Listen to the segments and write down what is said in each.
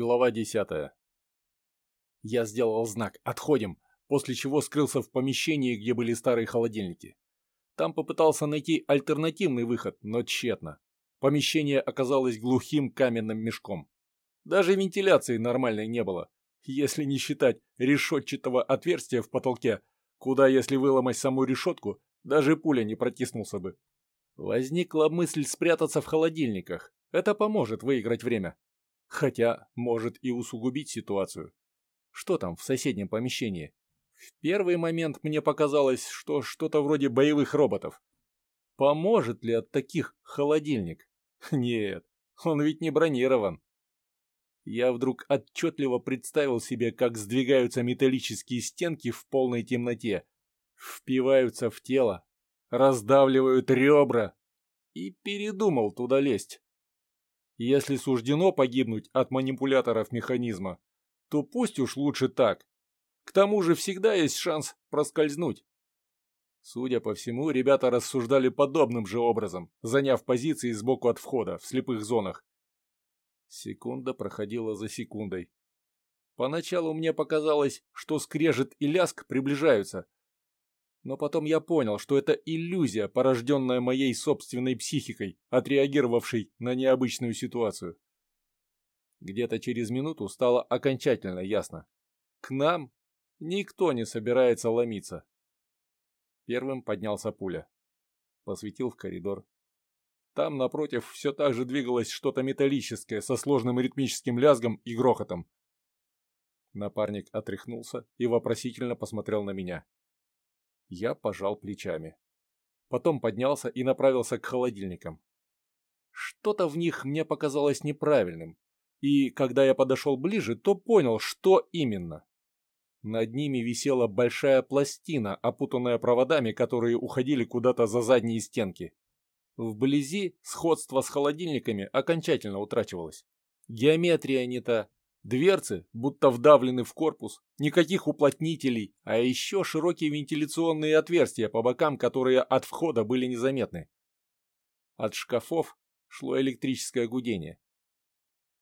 Глава 10. Я сделал знак «Отходим», после чего скрылся в помещении, где были старые холодильники. Там попытался найти альтернативный выход, но тщетно. Помещение оказалось глухим каменным мешком. Даже вентиляции нормальной не было, если не считать решетчатого отверстия в потолке, куда, если выломать саму решетку, даже пуля не протиснулся бы. Возникла мысль спрятаться в холодильниках. Это поможет выиграть время. Хотя, может и усугубить ситуацию. Что там в соседнем помещении? В первый момент мне показалось, что что-то вроде боевых роботов. Поможет ли от таких холодильник? Нет, он ведь не бронирован. Я вдруг отчетливо представил себе, как сдвигаются металлические стенки в полной темноте, впиваются в тело, раздавливают ребра, и передумал туда лезть. Если суждено погибнуть от манипуляторов механизма, то пусть уж лучше так. К тому же всегда есть шанс проскользнуть. Судя по всему, ребята рассуждали подобным же образом, заняв позиции сбоку от входа, в слепых зонах. Секунда проходила за секундой. Поначалу мне показалось, что скрежет и ляск приближаются, но потом я понял, что это иллюзия, порожденная моей собственной психикой, отреагировавшей на необычную ситуацию. Где-то через минуту стало окончательно ясно. К нам никто не собирается ломиться. Первым поднялся пуля. Посветил в коридор. Там, напротив, все так же двигалось что-то металлическое со сложным ритмическим лязгом и грохотом. Напарник отряхнулся и вопросительно посмотрел на меня. Я пожал плечами. Потом поднялся и направился к холодильникам. Что-то в них мне показалось неправильным, и когда я подошел ближе, то понял, что именно. Над ними висела большая пластина, опутанная проводами, которые уходили куда-то за задние стенки. Вблизи сходство с холодильниками окончательно утрачивалось. Геометрия не та, Дверцы будто вдавлены в корпус, никаких уплотнителей, а еще широкие вентиляционные отверстия по бокам, которые от входа были незаметны. От шкафов шло электрическое гудение.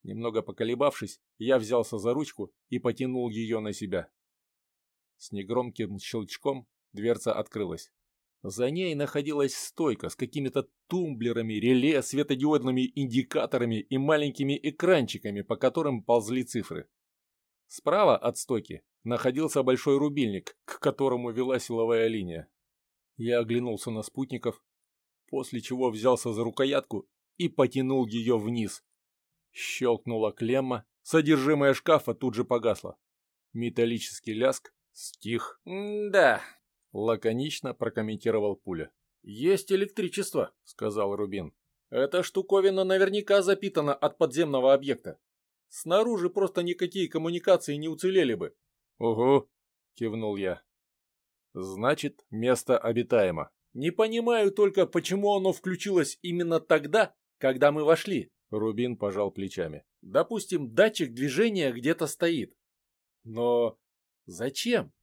Немного поколебавшись, я взялся за ручку и потянул ее на себя. С негромким щелчком дверца открылась. За ней находилась стойка с какими-то тумблерами, реле, светодиодными индикаторами и маленькими экранчиками, по которым ползли цифры. Справа от стойки находился большой рубильник, к которому вела силовая линия. Я оглянулся на спутников, после чего взялся за рукоятку и потянул ее вниз. Щелкнула клемма, содержимое шкафа тут же погасло. Металлический ляск стих. «Да, Лаконично прокомментировал пуля. «Есть электричество», — сказал Рубин. «Эта штуковина наверняка запитана от подземного объекта. Снаружи просто никакие коммуникации не уцелели бы». «Угу», — кивнул я. «Значит, место обитаемо». «Не понимаю только, почему оно включилось именно тогда, когда мы вошли», — Рубин пожал плечами. «Допустим, датчик движения где-то стоит». «Но зачем?»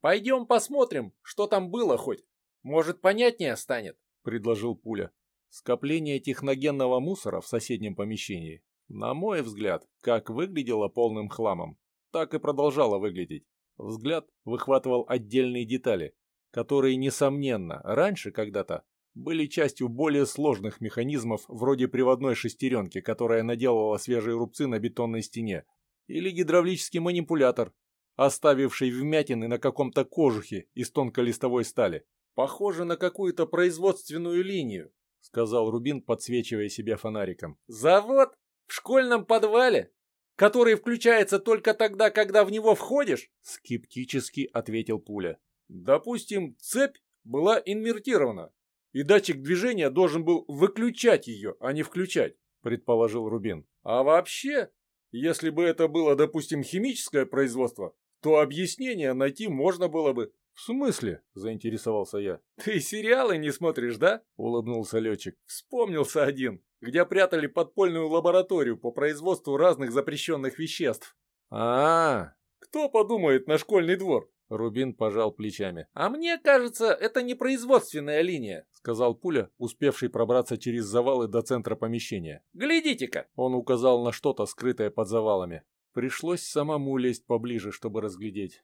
«Пойдем посмотрим, что там было хоть. Может, понятнее станет», — предложил Пуля. Скопление техногенного мусора в соседнем помещении, на мой взгляд, как выглядело полным хламом, так и продолжало выглядеть. Взгляд выхватывал отдельные детали, которые, несомненно, раньше когда-то были частью более сложных механизмов вроде приводной шестеренки, которая наделала свежие рубцы на бетонной стене, или гидравлический манипулятор, оставивший вмятины на каком-то кожухе из тонколистовой стали. «Похоже на какую-то производственную линию», — сказал Рубин, подсвечивая себя фонариком. «Завод? В школьном подвале? Который включается только тогда, когда в него входишь?» — скептически ответил Пуля. «Допустим, цепь была инвертирована, и датчик движения должен был выключать ее, а не включать», — предположил Рубин. «А вообще, если бы это было, допустим, химическое производство, то объяснение найти можно было бы. «В смысле?» – заинтересовался я. «Ты сериалы не смотришь, да?» – улыбнулся летчик. «Вспомнился один, где прятали подпольную лабораторию по производству разных запрещенных веществ». А, -а, а Кто подумает на школьный двор?» Рубин пожал плечами. «А мне кажется, это не производственная линия», — сказал Пуля, успевший пробраться через завалы до центра помещения. «Глядите-ка!» Он указал на что-то, скрытое под завалами. Пришлось самому лезть поближе, чтобы разглядеть.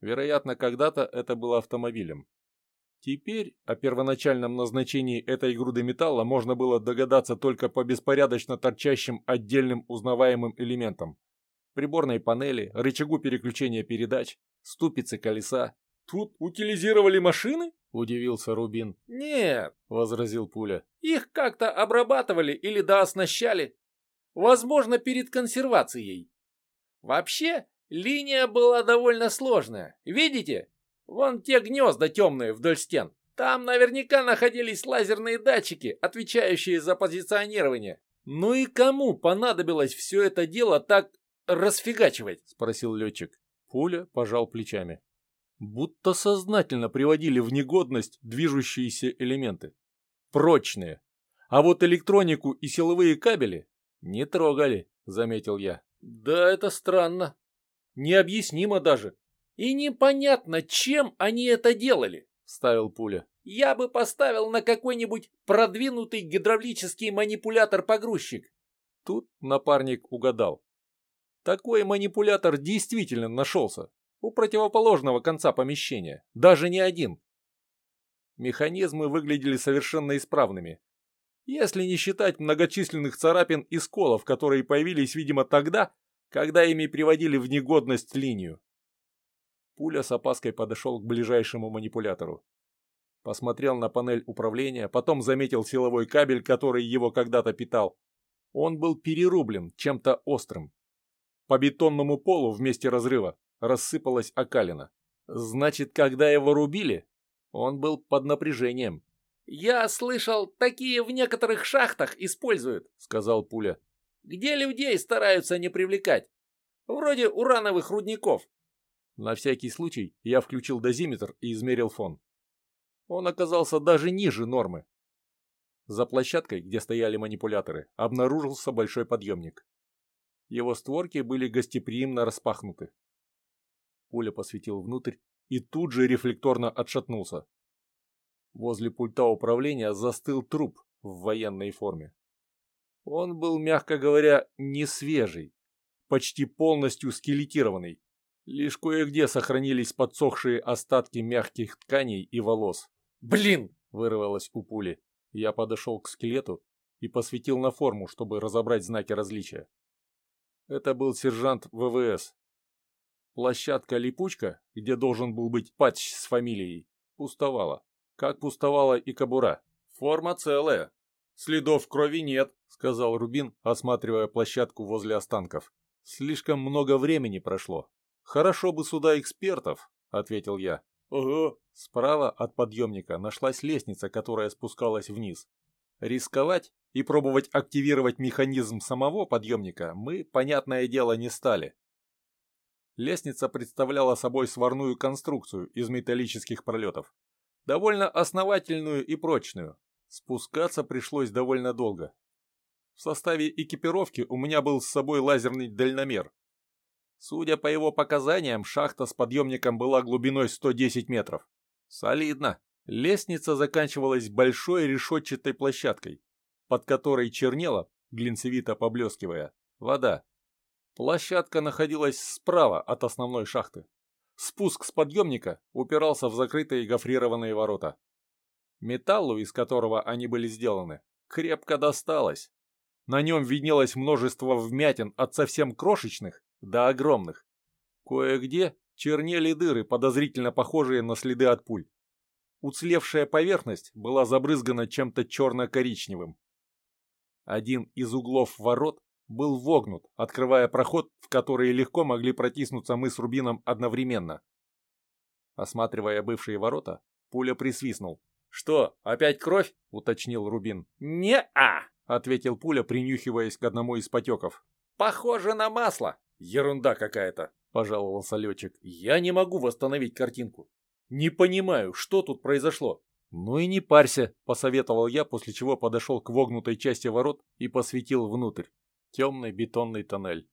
Вероятно, когда-то это было автомобилем. Теперь о первоначальном назначении этой груды металла можно было догадаться только по беспорядочно торчащим отдельным узнаваемым элементам. Приборной панели, рычагу переключения передач, ступицы колеса. «Тут утилизировали машины?» – удивился Рубин. «Нет», – возразил Пуля. «Их как-то обрабатывали или дооснащали. Возможно, перед консервацией. Вообще, линия была довольно сложная. Видите? Вон те гнезда темные вдоль стен. Там наверняка находились лазерные датчики, отвечающие за позиционирование. Ну и кому понадобилось все это дело так расфигачивать? Спросил летчик. Пуля пожал плечами. Будто сознательно приводили в негодность движущиеся элементы. Прочные. А вот электронику и силовые кабели не трогали, заметил я. Да, это странно. Необъяснимо даже. И непонятно, чем они это делали, ставил пуля. Я бы поставил на какой-нибудь продвинутый гидравлический манипулятор-погрузчик. Тут напарник угадал. Такой манипулятор действительно нашелся. У противоположного конца помещения. Даже не один. Механизмы выглядели совершенно исправными. Если не считать многочисленных царапин и сколов, которые появились, видимо, тогда, когда ими приводили в негодность линию. Пуля с опаской подошел к ближайшему манипулятору. Посмотрел на панель управления, потом заметил силовой кабель, который его когда-то питал. Он был перерублен чем-то острым. По бетонному полу вместе разрыва рассыпалась окалина. Значит, когда его рубили, он был под напряжением. «Я слышал, такие в некоторых шахтах используют», — сказал Пуля. «Где людей стараются не привлекать? Вроде урановых рудников. На всякий случай я включил дозиметр и измерил фон. Он оказался даже ниже нормы. За площадкой, где стояли манипуляторы, обнаружился большой подъемник. Его створки были гостеприимно распахнуты. Пуля посветил внутрь и тут же рефлекторно отшатнулся. Возле пульта управления застыл труп в военной форме. Он был, мягко говоря, не свежий, почти полностью скелетированный, Лишь кое-где сохранились подсохшие остатки мягких тканей и волос. «Блин!» – вырвалось у пули. Я подошел к скелету и посветил на форму, чтобы разобрать знаки различия. Это был сержант ВВС. Площадка-липучка, где должен был быть патч с фамилией, пустовала. Как пустовала и кобура. Форма целая. Следов крови нет, сказал Рубин, осматривая площадку возле останков. Слишком много времени прошло. «Хорошо бы сюда экспертов», — ответил я. «Ого». Справа от подъемника нашлась лестница, которая спускалась вниз. Рисковать и пробовать активировать механизм самого подъемника мы, понятное дело, не стали. Лестница представляла собой сварную конструкцию из металлических пролетов. Довольно основательную и прочную. Спускаться пришлось довольно долго. В составе экипировки у меня был с собой лазерный дальномер, Судя по его показаниям, шахта с подъемником была глубиной 110 метров. Солидно. Лестница заканчивалась большой решетчатой площадкой, под которой чернела, глинцевито поблескивая, вода. Площадка находилась справа от основной шахты. Спуск с подъемника упирался в закрытые гофрированные ворота. Металлу, из которого они были сделаны, крепко досталось. На нем виднелось множество вмятин от совсем крошечных до огромных. Кое-где чернели дыры, подозрительно похожие на следы от пуль. Уцелевшая поверхность была забрызгана чем-то черно-коричневым. Один из углов ворот был вогнут, открывая проход, в который легко могли протиснуться мы с Рубином одновременно. Осматривая бывшие ворота, пуля присвистнул. «Что, опять кровь?» — уточнил Рубин. «Не-а!» — ответил пуля, принюхиваясь к одному из потеков. «Похоже на масло!» «Ерунда какая-то», — пожаловался летчик. «Я не могу восстановить картинку. Не понимаю, что тут произошло». «Ну и не парься», — посоветовал я, после чего подошел к вогнутой части ворот и посветил внутрь. Темный бетонный тоннель.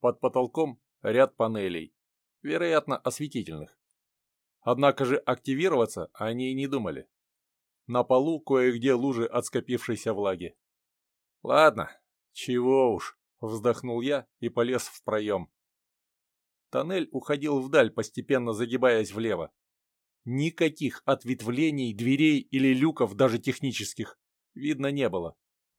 Под потолком ряд панелей, вероятно, осветительных. Однако же активироваться они и не думали. На полу кое-где лужи от скопившейся влаги. Ладно, чего уж. Вздохнул я и полез в проем. Тоннель уходил вдаль, постепенно загибаясь влево. Никаких ответвлений, дверей или люков, даже технических, видно не было.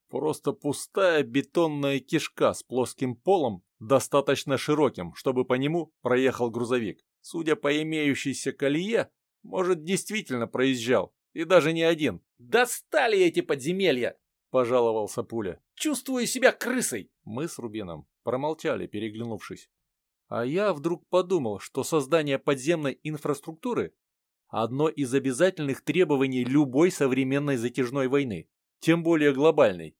Просто пустая бетонная кишка с плоским полом, достаточно широким, чтобы по нему проехал грузовик. Судя по имеющейся колее, может, действительно проезжал, и даже не один. «Достали эти подземелья!» – пожаловался Пуля. «Чувствую себя крысой!» Мы с Рубином промолчали, переглянувшись. А я вдруг подумал, что создание подземной инфраструктуры – одно из обязательных требований любой современной затяжной войны, тем более глобальной.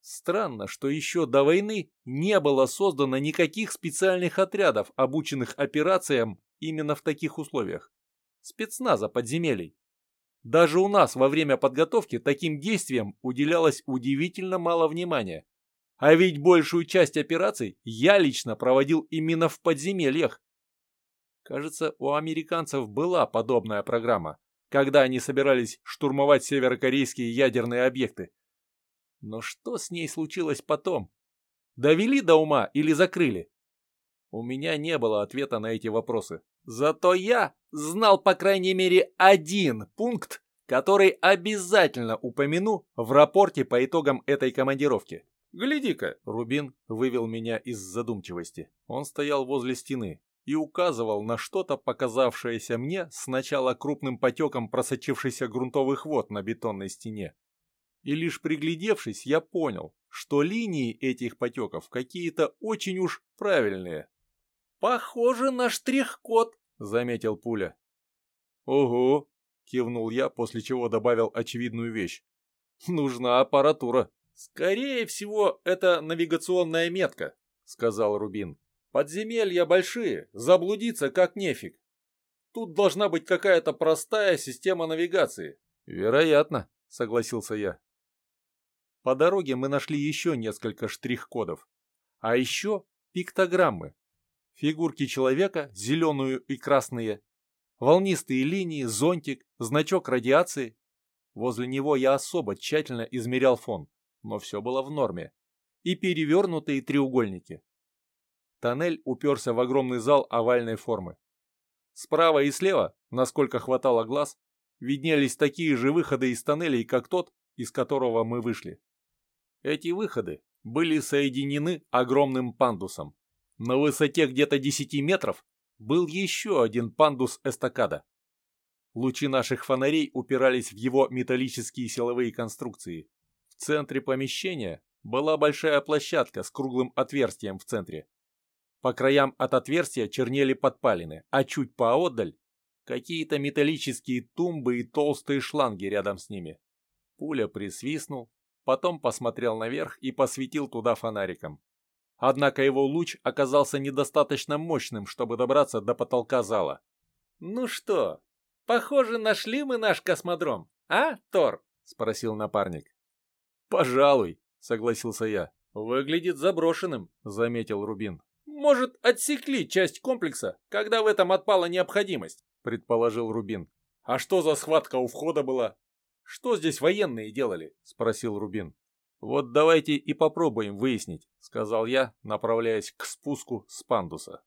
Странно, что еще до войны не было создано никаких специальных отрядов, обученных операциям именно в таких условиях. Спецназа подземелий. Даже у нас во время подготовки таким действиям уделялось удивительно мало внимания. А ведь большую часть операций я лично проводил именно в подземельях. Кажется, у американцев была подобная программа, когда они собирались штурмовать северокорейские ядерные объекты. Но что с ней случилось потом? Довели до ума или закрыли? У меня не было ответа на эти вопросы. Зато я знал по крайней мере один пункт, который обязательно упомяну в рапорте по итогам этой командировки. «Гляди-ка!» Рубин вывел меня из задумчивости. Он стоял возле стены и указывал на что-то, показавшееся мне сначала крупным потеком просочившихся грунтовых вод на бетонной стене. И лишь приглядевшись, я понял, что линии этих потеков какие-то очень уж правильные. «Похоже на штрих-код», — заметил Пуля. «Ого!» — кивнул я, после чего добавил очевидную вещь. «Нужна аппаратура». «Скорее всего, это навигационная метка», — сказал Рубин. «Подземелья большие, заблудиться как нефиг. Тут должна быть какая-то простая система навигации». «Вероятно», — согласился я. По дороге мы нашли еще несколько штрих-кодов. А еще пиктограммы. Фигурки человека, зеленую и красные. Волнистые линии, зонтик, значок радиации. Возле него я особо тщательно измерял фон но все было в норме, и перевернутые треугольники. Тоннель уперся в огромный зал овальной формы. Справа и слева, насколько хватало глаз, виднелись такие же выходы из тоннелей, как тот, из которого мы вышли. Эти выходы были соединены огромным пандусом. На высоте где-то 10 метров был еще один пандус-эстакада. Лучи наших фонарей упирались в его металлические силовые конструкции. В центре помещения была большая площадка с круглым отверстием в центре. По краям от отверстия чернели подпалины, а чуть поодаль какие-то металлические тумбы и толстые шланги рядом с ними. Пуля присвистнул, потом посмотрел наверх и посветил туда фонариком. Однако его луч оказался недостаточно мощным, чтобы добраться до потолка зала. «Ну что, похоже, нашли мы наш космодром, а, Тор?» — спросил напарник. «Пожалуй», — согласился я. «Выглядит заброшенным», — заметил Рубин. «Может, отсекли часть комплекса, когда в этом отпала необходимость», — предположил Рубин. «А что за схватка у входа была?» «Что здесь военные делали?» — спросил Рубин. «Вот давайте и попробуем выяснить», — сказал я, направляясь к спуску с пандуса.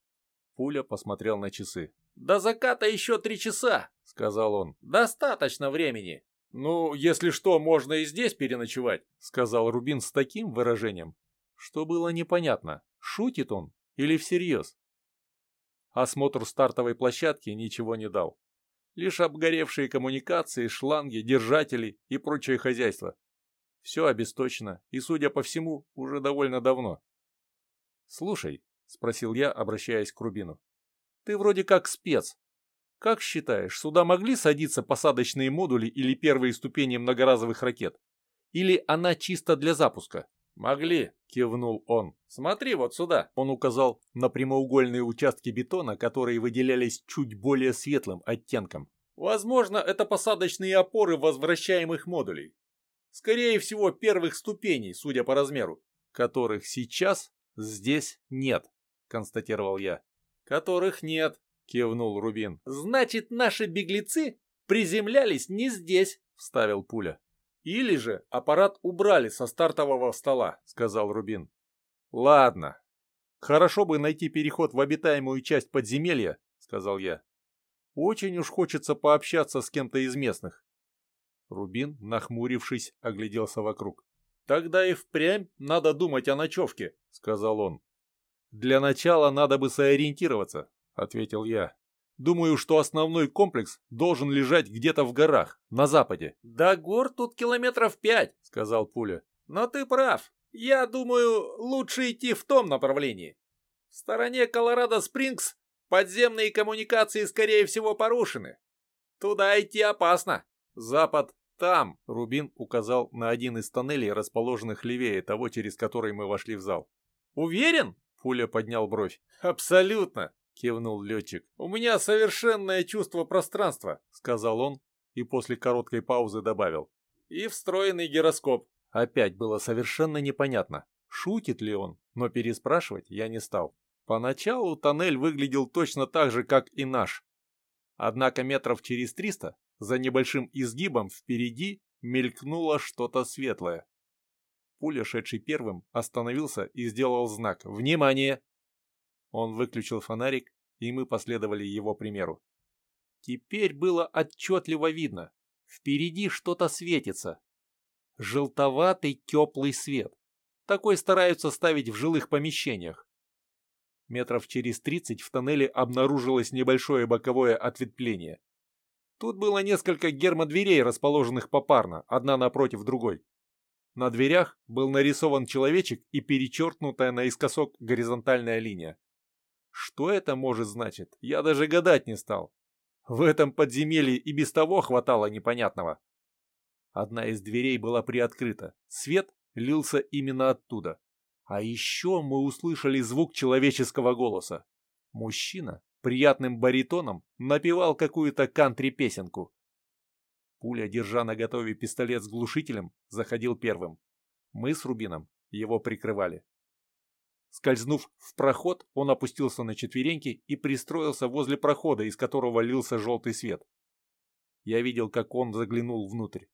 Пуля посмотрел на часы. «До заката еще три часа», — сказал он. «Достаточно времени». «Ну, если что, можно и здесь переночевать», — сказал Рубин с таким выражением, что было непонятно, шутит он или всерьез. Осмотр стартовой площадки ничего не дал. Лишь обгоревшие коммуникации, шланги, держатели и прочее хозяйство. Все обесточено и, судя по всему, уже довольно давно. «Слушай», — спросил я, обращаясь к Рубину, — «ты вроде как спец, как считаешь, сюда могли садиться посадочные модули или первые ступени многоразовых ракет? Или она чисто для запуска? «Могли», — кивнул он. «Смотри вот сюда». Он указал на прямоугольные участки бетона, которые выделялись чуть более светлым оттенком. «Возможно, это посадочные опоры возвращаемых модулей. Скорее всего, первых ступеней, судя по размеру. Которых сейчас здесь нет», — констатировал я. «Которых нет», — кивнул Рубин. «Значит, наши беглецы приземлялись не здесь», — вставил Пуля. «Или же аппарат убрали со стартового стола», — сказал Рубин. Ладно. Хорошо бы найти переход в обитаемую часть подземелья, сказал я. Очень уж хочется пообщаться с кем-то из местных. Рубин, нахмурившись, огляделся вокруг. «Тогда и впрямь надо думать о ночевке», — сказал он. «Для начала надо бы сориентироваться», — ответил я. «Думаю, что основной комплекс должен лежать где-то в горах, на западе». «До гор тут километров пять», — сказал Пуля. «Но ты прав. Я думаю, лучше идти в том направлении. В стороне Колорадо-Спрингс подземные коммуникации, скорее всего, порушены. Туда идти опасно. Запад там, Рубин указал на один из тоннелей, расположенных левее того, через который мы вошли в зал. Уверен? Пуля поднял бровь. Абсолютно, кивнул летчик. У меня совершенное чувство пространства, сказал он и после короткой паузы добавил. И встроенный гироскоп. Опять было совершенно непонятно, шутит ли он, но переспрашивать я не стал. Поначалу тоннель выглядел точно так же, как и наш. Однако метров через триста за небольшим изгибом впереди мелькнуло что-то светлое. Пуля, шедший первым, остановился и сделал знак «Внимание!». Он выключил фонарик, и мы последовали его примеру. Теперь было отчетливо видно. Впереди что-то светится. Желтоватый теплый свет. Такой стараются ставить в жилых помещениях. Метров через тридцать в тоннеле обнаружилось небольшое боковое ответвление. Тут было несколько гермодверей, расположенных попарно, одна напротив другой. На дверях был нарисован человечек и перечеркнутая наискосок горизонтальная линия. Что это может значить, я даже гадать не стал. В этом подземелье и без того хватало непонятного. Одна из дверей была приоткрыта, свет лился именно оттуда. А еще мы услышали звук человеческого голоса. Мужчина приятным баритоном напевал какую-то кантри-песенку. Пуля, держа на готове пистолет с глушителем, заходил первым. Мы с Рубином его прикрывали. Скользнув в проход, он опустился на четвереньки и пристроился возле прохода, из которого лился желтый свет. Я видел, как он заглянул внутрь.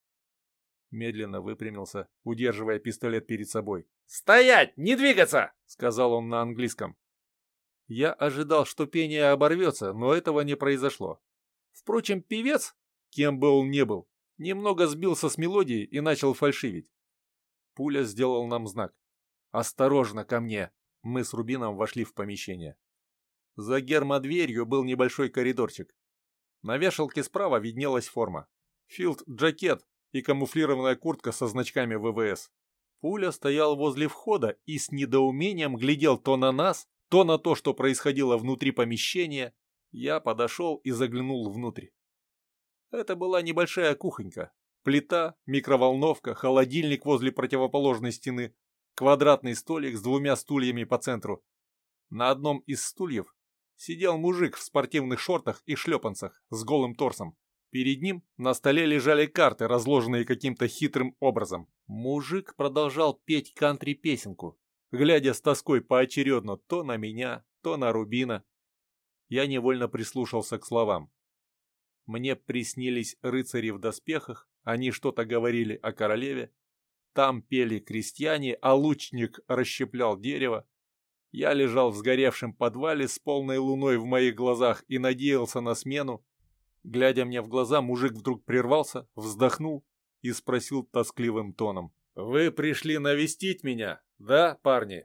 Медленно выпрямился, удерживая пистолет перед собой. «Стоять! Не двигаться!» — сказал он на английском. Я ожидал, что пение оборвется, но этого не произошло. Впрочем, певец, кем бы он ни был, немного сбился с мелодии и начал фальшивить. Пуля сделал нам знак. «Осторожно ко мне!» Мы с Рубином вошли в помещение. За гермодверью был небольшой коридорчик. На вешалке справа виднелась форма. Филд-джакет и камуфлированная куртка со значками ВВС. Пуля стоял возле входа и с недоумением глядел то на нас, то на то, что происходило внутри помещения, я подошел и заглянул внутрь. Это была небольшая кухонька. Плита, микроволновка, холодильник возле противоположной стены, квадратный столик с двумя стульями по центру. На одном из стульев сидел мужик в спортивных шортах и шлепанцах с голым торсом. Перед ним на столе лежали карты, разложенные каким-то хитрым образом. Мужик продолжал петь кантри-песенку, глядя с тоской поочередно то на меня, то на Рубина. Я невольно прислушался к словам. Мне приснились рыцари в доспехах, они что-то говорили о королеве. Там пели крестьяне, а лучник расщеплял дерево. Я лежал в сгоревшем подвале с полной луной в моих глазах и надеялся на смену. Глядя мне в глаза, мужик вдруг прервался, вздохнул и спросил тоскливым тоном. «Вы пришли навестить меня?» «Да, парни?»